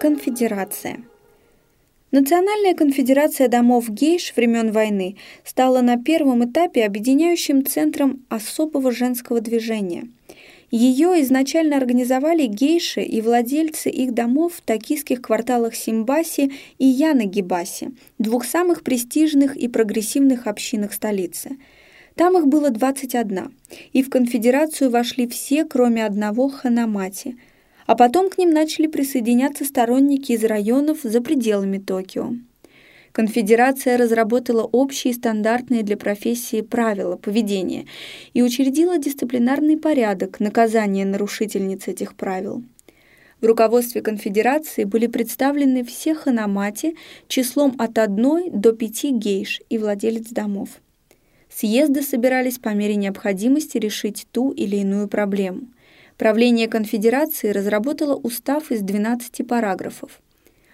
Конфедерация. Национальная конфедерация домов гейш времен войны стала на первом этапе объединяющим центром особого женского движения. Ее изначально организовали гейши и владельцы их домов в токийских кварталах Симбаси и Янагибаси, двух самых престижных и прогрессивных общинах столицы. Там их было 21, и в конфедерацию вошли все, кроме одного Ханамати – а потом к ним начали присоединяться сторонники из районов за пределами Токио. Конфедерация разработала общие стандартные для профессии правила поведения и учредила дисциплинарный порядок наказания нарушительниц этих правил. В руководстве конфедерации были представлены все ханамати числом от одной до пяти гейш и владелец домов. Съезды собирались по мере необходимости решить ту или иную проблему. Правление конфедерации разработало устав из 12 параграфов.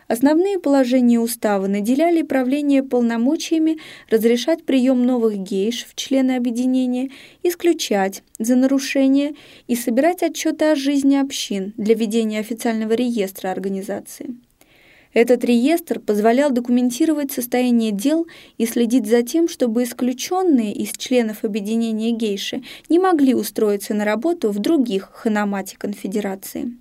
Основные положения устава наделяли правление полномочиями разрешать прием новых гейш в члены объединения, исключать за нарушение и собирать отчеты о жизни общин для ведения официального реестра организации. Этот реестр позволял документировать состояние дел и следить за тем, чтобы исключенные из членов объединения гейши не могли устроиться на работу в других ханамате конфедерации.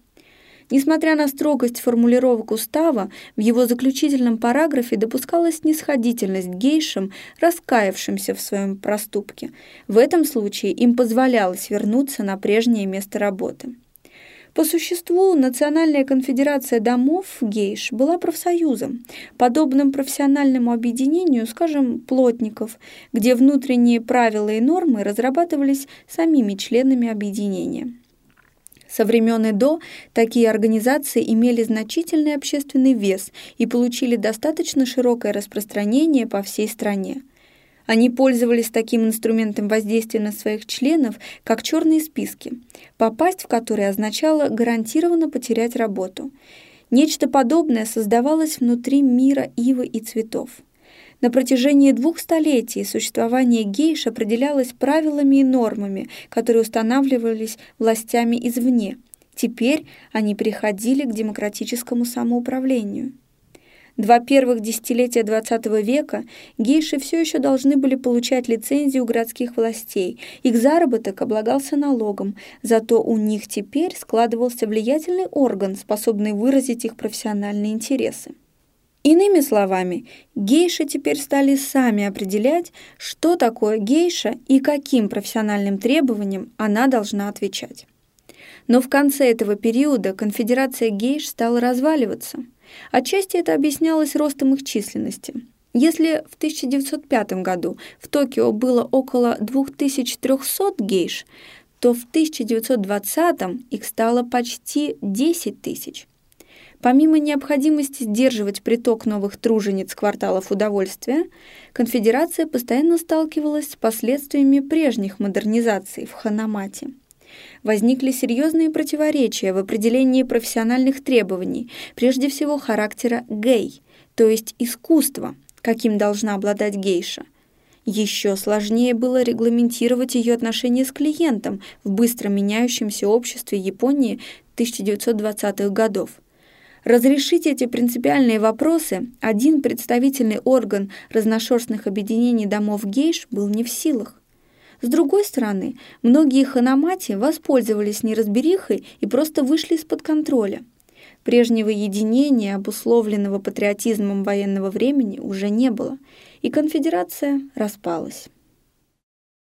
Несмотря на строгость формулировок устава, в его заключительном параграфе допускалась снисходительность гейшам, раскаявшимся в своем проступке. В этом случае им позволялось вернуться на прежнее место работы. По существу, Национальная конфедерация домов гейш была профсоюзом, подобным профессиональному объединению, скажем, плотников, где внутренние правила и нормы разрабатывались самими членами объединения. Со времен Эдо такие организации имели значительный общественный вес и получили достаточно широкое распространение по всей стране. Они пользовались таким инструментом воздействия на своих членов, как черные списки, попасть в которые означало гарантированно потерять работу. Нечто подобное создавалось внутри мира ивы и цветов. На протяжении двух столетий существование гейш определялось правилами и нормами, которые устанавливались властями извне. Теперь они переходили к демократическому самоуправлению. Два первых десятилетия XX века гейши все еще должны были получать лицензию городских властей. Их заработок облагался налогом, зато у них теперь складывался влиятельный орган, способный выразить их профессиональные интересы. Иными словами, гейши теперь стали сами определять, что такое гейша и каким профессиональным требованиям она должна отвечать. Но в конце этого периода конфедерация гейш стала разваливаться – Отчасти это объяснялось ростом их численности. Если в 1905 году в Токио было около 2300 гейш, то в 1920 их стало почти 10 тысяч. Помимо необходимости сдерживать приток новых тружениц кварталов удовольствия, конфедерация постоянно сталкивалась с последствиями прежних модернизаций в Ханамате возникли серьезные противоречия в определении профессиональных требований, прежде всего характера гей, то есть искусства, каким должна обладать гейша. Еще сложнее было регламентировать ее отношения с клиентом в быстро меняющемся обществе Японии 1920-х годов. Разрешить эти принципиальные вопросы один представительный орган разношерстных объединений домов гейш был не в силах. С другой стороны, многие ханамати воспользовались неразберихой и просто вышли из-под контроля. Прежнего единения, обусловленного патриотизмом военного времени, уже не было, и конфедерация распалась.